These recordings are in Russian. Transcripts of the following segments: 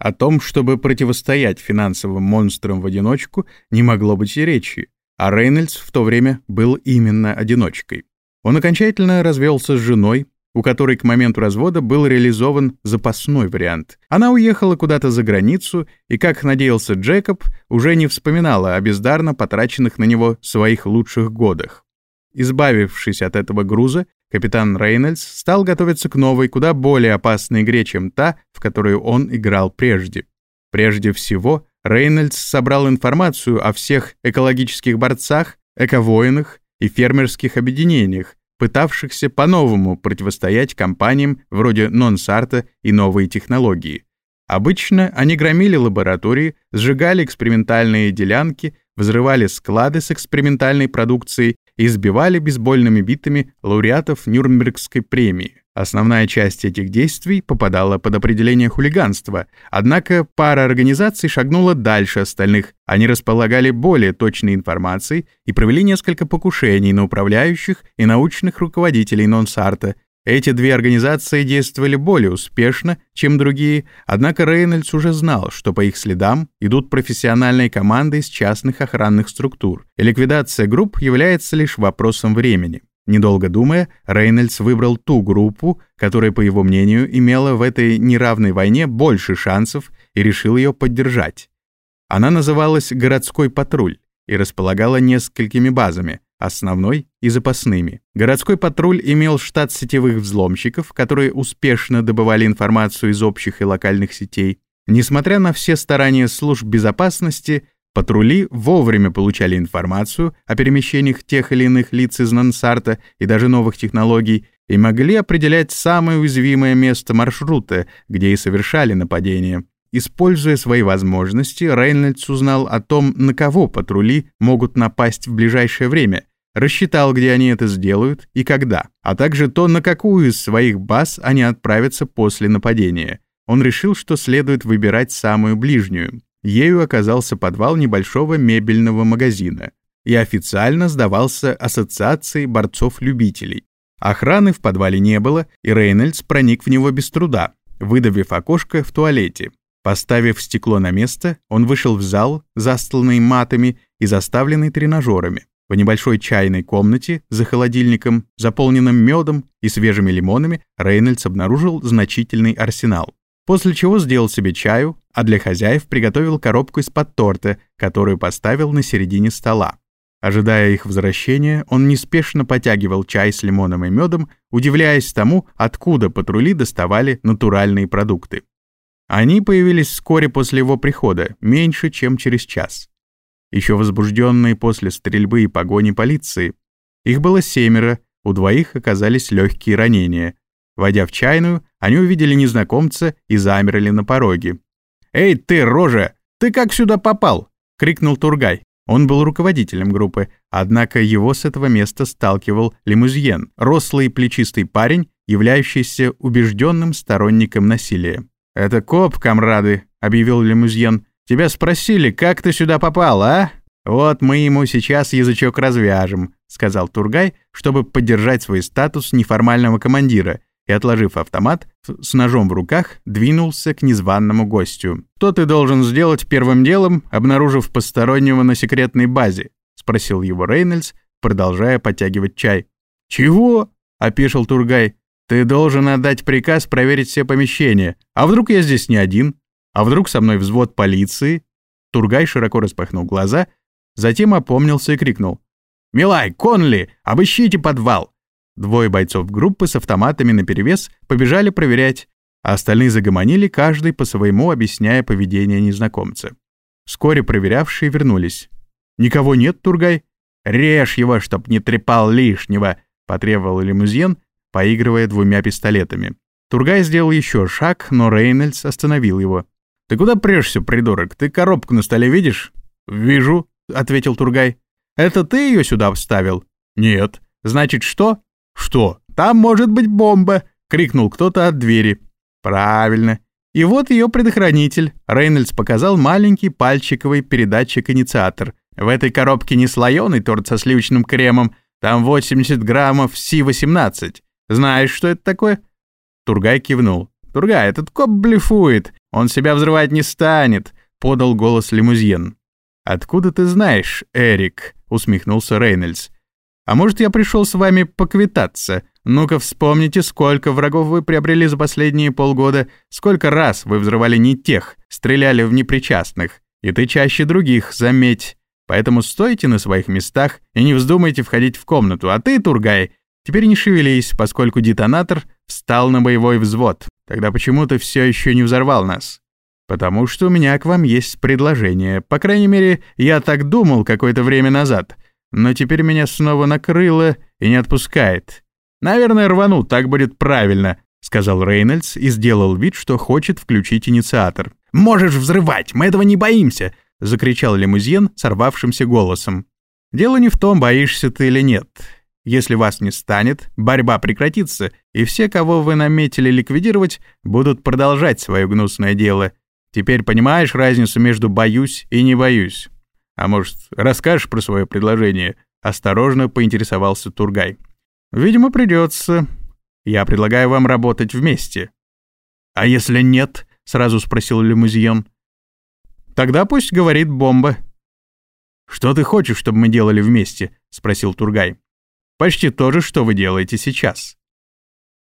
О том, чтобы противостоять финансовым монстрам в одиночку, не могло быть и речи, а Рейнольдс в то время был именно одиночкой. Он окончательно развелся с женой, у которой к моменту развода был реализован запасной вариант. Она уехала куда-то за границу и, как надеялся Джекоб, уже не вспоминала о бездарно потраченных на него своих лучших годах. Избавившись от этого груза, капитан Рейнольдс стал готовиться к новой, куда более опасной игре, чем та, в которую он играл прежде. Прежде всего, Рейнольдс собрал информацию о всех экологических борцах, эковоинах и фермерских объединениях, пытавшихся по-новому противостоять компаниям вроде Нонсарта и новые технологии. Обычно они громили лаборатории, сжигали экспериментальные делянки, взрывали склады с экспериментальной продукцией и сбивали бейсбольными битами лауреатов Нюрнбергской премии. Основная часть этих действий попадала под определение хулиганства, однако пара организаций шагнула дальше остальных. Они располагали более точной информацией и провели несколько покушений на управляющих и научных руководителей Нонсарта. Эти две организации действовали более успешно, чем другие, однако Рейнольдс уже знал, что по их следам идут профессиональные команды из частных охранных структур, и ликвидация групп является лишь вопросом времени. Недолго думая, Рейнольдс выбрал ту группу, которая, по его мнению, имела в этой неравной войне больше шансов и решил ее поддержать. Она называлась «Городской патруль» и располагала несколькими базами, основной и запасными. Городской патруль имел штат сетевых взломщиков, которые успешно добывали информацию из общих и локальных сетей. Несмотря на все старания служб безопасности, Патрули вовремя получали информацию о перемещениях тех или иных лиц из Нансарта и даже новых технологий и могли определять самое уязвимое место маршрута, где и совершали нападение. Используя свои возможности, Рейнольдс узнал о том, на кого патрули могут напасть в ближайшее время, рассчитал, где они это сделают и когда, а также то, на какую из своих баз они отправятся после нападения. Он решил, что следует выбирать самую ближнюю. Ею оказался подвал небольшого мебельного магазина и официально сдавался Ассоциацией борцов-любителей. Охраны в подвале не было, и Рейнольдс проник в него без труда, выдавив окошко в туалете. Поставив стекло на место, он вышел в зал, застланный матами и заставленный тренажерами. В небольшой чайной комнате за холодильником, заполненным медом и свежими лимонами, Рейнольдс обнаружил значительный арсенал. После чего сделал себе чаю, а для хозяев приготовил коробку из-под торта, которую поставил на середине стола. Ожидая их возвращения, он неспешно потягивал чай с лимоном и медом, удивляясь тому, откуда патрули доставали натуральные продукты. Они появились вскоре после его прихода, меньше, чем через час. Еще возбужденные после стрельбы и погони полиции. Их было семеро, у двоих оказались легкие ранения. Войдя в чайную, они увидели незнакомца и замерли на пороге. «Эй, ты, рожа! Ты как сюда попал?» — крикнул Тургай. Он был руководителем группы, однако его с этого места сталкивал Лимузьен, рослый плечистый парень, являющийся убежденным сторонником насилия. «Это коп, комрады», — объявил Лимузьен. «Тебя спросили, как ты сюда попал, а?» «Вот мы ему сейчас язычок развяжем», — сказал Тургай, чтобы поддержать свой статус неформального командира и, отложив автомат, с ножом в руках двинулся к незваному гостю. «Что ты должен сделать первым делом, обнаружив постороннего на секретной базе?» — спросил его Рейнольдс, продолжая подтягивать чай. «Чего?» — опешил Тургай. «Ты должен отдать приказ проверить все помещения. А вдруг я здесь не один? А вдруг со мной взвод полиции?» Тургай широко распахнул глаза, затем опомнился и крикнул. «Милай, Конли, обыщите подвал! Двое бойцов группы с автоматами наперевес побежали проверять, а остальные загомонили, каждый по своему объясняя поведение незнакомца. Вскоре проверявшие вернулись. «Никого нет, Тургай?» «Режь его, чтоб не трепал лишнего!» — потребовал лимузин, поигрывая двумя пистолетами. Тургай сделал еще шаг, но Рейнольдс остановил его. «Ты куда прешься, придурок? Ты коробку на столе видишь?» «Вижу», — ответил Тургай. «Это ты ее сюда вставил?» «Нет». «Значит, что?» «Что? Там может быть бомба!» — крикнул кто-то от двери. «Правильно. И вот ее предохранитель». Рейнольдс показал маленький пальчиковый передатчик-инициатор. «В этой коробке не слоеный торт со сливочным кремом. Там 80 граммов Си-18. Знаешь, что это такое?» Тургай кивнул. Тургай, этот коп блефует. Он себя взрывать не станет», — подал голос лимузин. «Откуда ты знаешь, Эрик?» — усмехнулся Рейнольдс. «А может, я пришел с вами поквитаться? Ну-ка вспомните, сколько врагов вы приобрели за последние полгода, сколько раз вы взрывали не тех, стреляли в непричастных. И ты чаще других, заметь. Поэтому стойте на своих местах и не вздумайте входить в комнату. А ты, Тургай, теперь не шевелись, поскольку детонатор встал на боевой взвод. Тогда почему ты все еще не взорвал нас? Потому что у меня к вам есть предложение. По крайней мере, я так думал какое-то время назад. Но теперь меня снова накрыло и не отпускает. Наверное, рвану, так будет правильно, сказал Рейнольдс и сделал вид, что хочет включить инициатор. «Можешь взрывать, мы этого не боимся!» — закричал лимузин сорвавшимся голосом. «Дело не в том, боишься ты или нет. Если вас не станет, борьба прекратится, и все, кого вы наметили ликвидировать, будут продолжать свое гнусное дело. Теперь понимаешь разницу между «боюсь» и «не боюсь»? А может, расскажешь про свое предложение?» — осторожно поинтересовался Тургай. «Видимо, придется. Я предлагаю вам работать вместе». «А если нет?» — сразу спросил Лимузион. «Тогда пусть говорит бомба». «Что ты хочешь, чтобы мы делали вместе?» — спросил Тургай. «Почти то же, что вы делаете сейчас».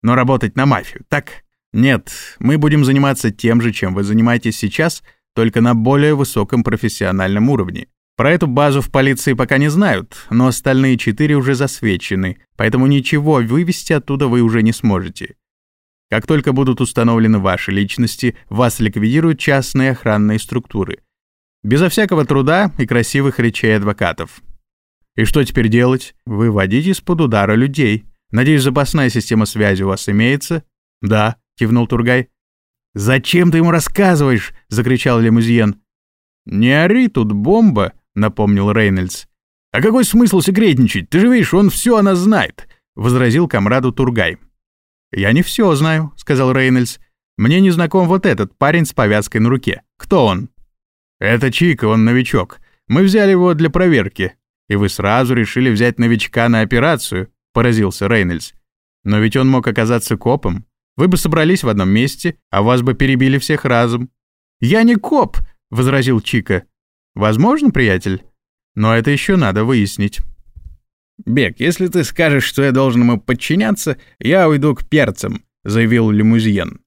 «Но работать на мафию, так?» «Нет, мы будем заниматься тем же, чем вы занимаетесь сейчас, только на более высоком профессиональном уровне. Про эту базу в полиции пока не знают, но остальные четыре уже засвечены, поэтому ничего вывести оттуда вы уже не сможете. Как только будут установлены ваши личности, вас ликвидируют частные охранные структуры. Безо всякого труда и красивых речей адвокатов. И что теперь делать? Выводить из-под удара людей. Надеюсь, запасная система связи у вас имеется? Да, кивнул Тургай. «Зачем ты ему рассказываешь?» — закричал Лимузьен. «Не ори, тут бомба», — напомнил Рейнольдс. «А какой смысл секретничать? Ты же видишь, он все нас знает», — возразил комраду Тургай. «Я не все знаю», — сказал Рейнольдс. «Мне не знаком вот этот парень с повязкой на руке. Кто он?» «Это Чика, он новичок. Мы взяли его для проверки. И вы сразу решили взять новичка на операцию», — поразился Рейнольдс. «Но ведь он мог оказаться копом. Вы бы собрались в одном месте, а вас бы перебили всех разом». «Я не коп», — возразил Чика. «Возможно, приятель, но это еще надо выяснить». «Бек, если ты скажешь, что я должен ему подчиняться, я уйду к перцам», — заявил Лимузьен.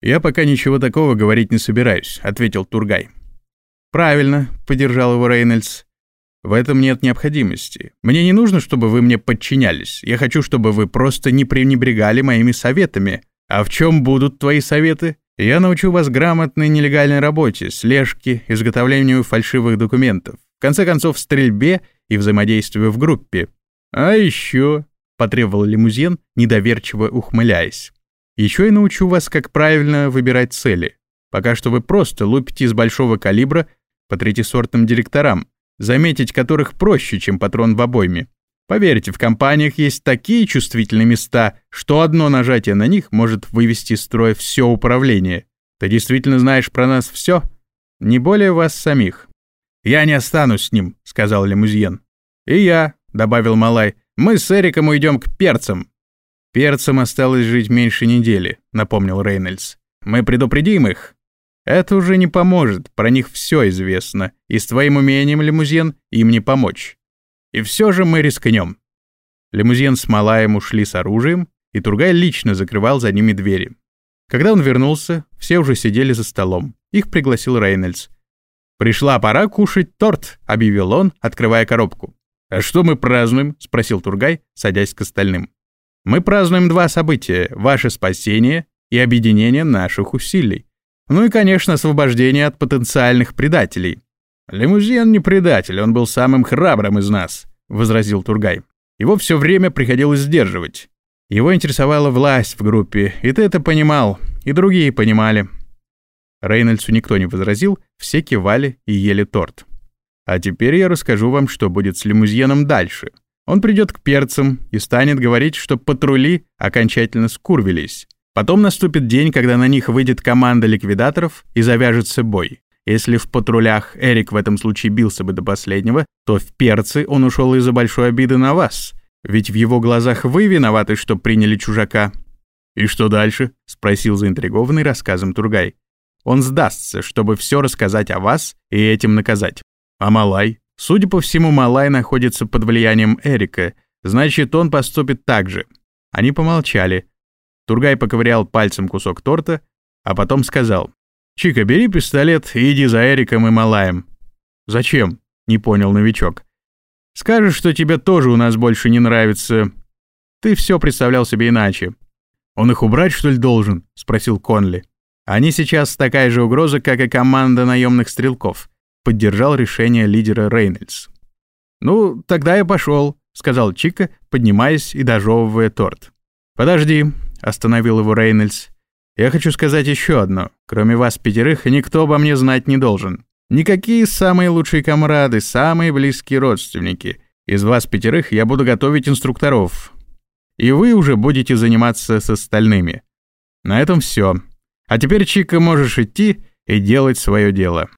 «Я пока ничего такого говорить не собираюсь», — ответил Тургай. «Правильно», — поддержал его Рейнольдс. «В этом нет необходимости. Мне не нужно, чтобы вы мне подчинялись. Я хочу, чтобы вы просто не пренебрегали моими советами. А в чем будут твои советы? Я научу вас грамотной нелегальной работе, слежке, изготовлению фальшивых документов, в конце концов, стрельбе и взаимодействию в группе. «А еще», — потребовал лимузин, недоверчиво ухмыляясь, «еще я научу вас, как правильно выбирать цели. Пока что вы просто лупите из большого калибра по третьесортным директорам, заметить которых проще, чем патрон в обойме. Поверьте, в компаниях есть такие чувствительные места, что одно нажатие на них может вывести из строя все управление. Ты действительно знаешь про нас все? Не более вас самих». «Я не останусь с ним», — сказал лимузин. «И я», добавил Малай. «Мы с Эриком уйдем к перцам». «Перцам осталось жить меньше недели», — напомнил Рейнольдс. «Мы предупредим их». «Это уже не поможет, про них все известно, и с твоим умением, лимузин, им не помочь. И все же мы рискнем». Лимузин с Малаем ушли с оружием, и Тургай лично закрывал за ними двери. Когда он вернулся, все уже сидели за столом. Их пригласил Рейнольдс. «Пришла пора кушать торт», — объявил он, открывая коробку. «А что мы празднуем?» — спросил Тургай, садясь к остальным. «Мы празднуем два события — ваше спасение и объединение наших усилий. Ну и, конечно, освобождение от потенциальных предателей». «Лимузин не предатель, он был самым храбрым из нас», — возразил Тургай. «Его все время приходилось сдерживать. Его интересовала власть в группе, и ты это понимал, и другие понимали». Рейнольдсу никто не возразил, все кивали и ели торт. А теперь я расскажу вам, что будет с лимузином дальше. Он придет к перцам и станет говорить, что патрули окончательно скурвились. Потом наступит день, когда на них выйдет команда ликвидаторов и завяжется бой. Если в патрулях Эрик в этом случае бился бы до последнего, то в перцы он ушел из-за большой обиды на вас. Ведь в его глазах вы виноваты, что приняли чужака. «И что дальше?» — спросил заинтригованный рассказом Тургай. «Он сдастся, чтобы все рассказать о вас и этим наказать. А Малай? Судя по всему, Малай находится под влиянием Эрика, значит, он поступит так же». Они помолчали. Тургай поковырял пальцем кусок торта, а потом сказал. «Чика, бери пистолет и иди за Эриком и Малаем». «Зачем?» — не понял новичок. «Скажешь, что тебе тоже у нас больше не нравится. Ты все представлял себе иначе. «Он их убрать, что ли, должен?» — спросил Конли. «Они сейчас такая же угроза, как и команда наемных стрелков», — поддержал решение лидера Рейнольдс. «Ну, тогда я пошел», — сказал Чика, поднимаясь и дожевывая торт. «Подожди», — остановил его Рейнольдс. «Я хочу сказать еще одно. Кроме вас пятерых, никто обо мне знать не должен. Никакие самые лучшие комрады, самые близкие родственники. Из вас пятерых я буду готовить инструкторов, и вы уже будете заниматься с остальными. На этом все. А теперь, Чика, можешь идти и делать свое дело.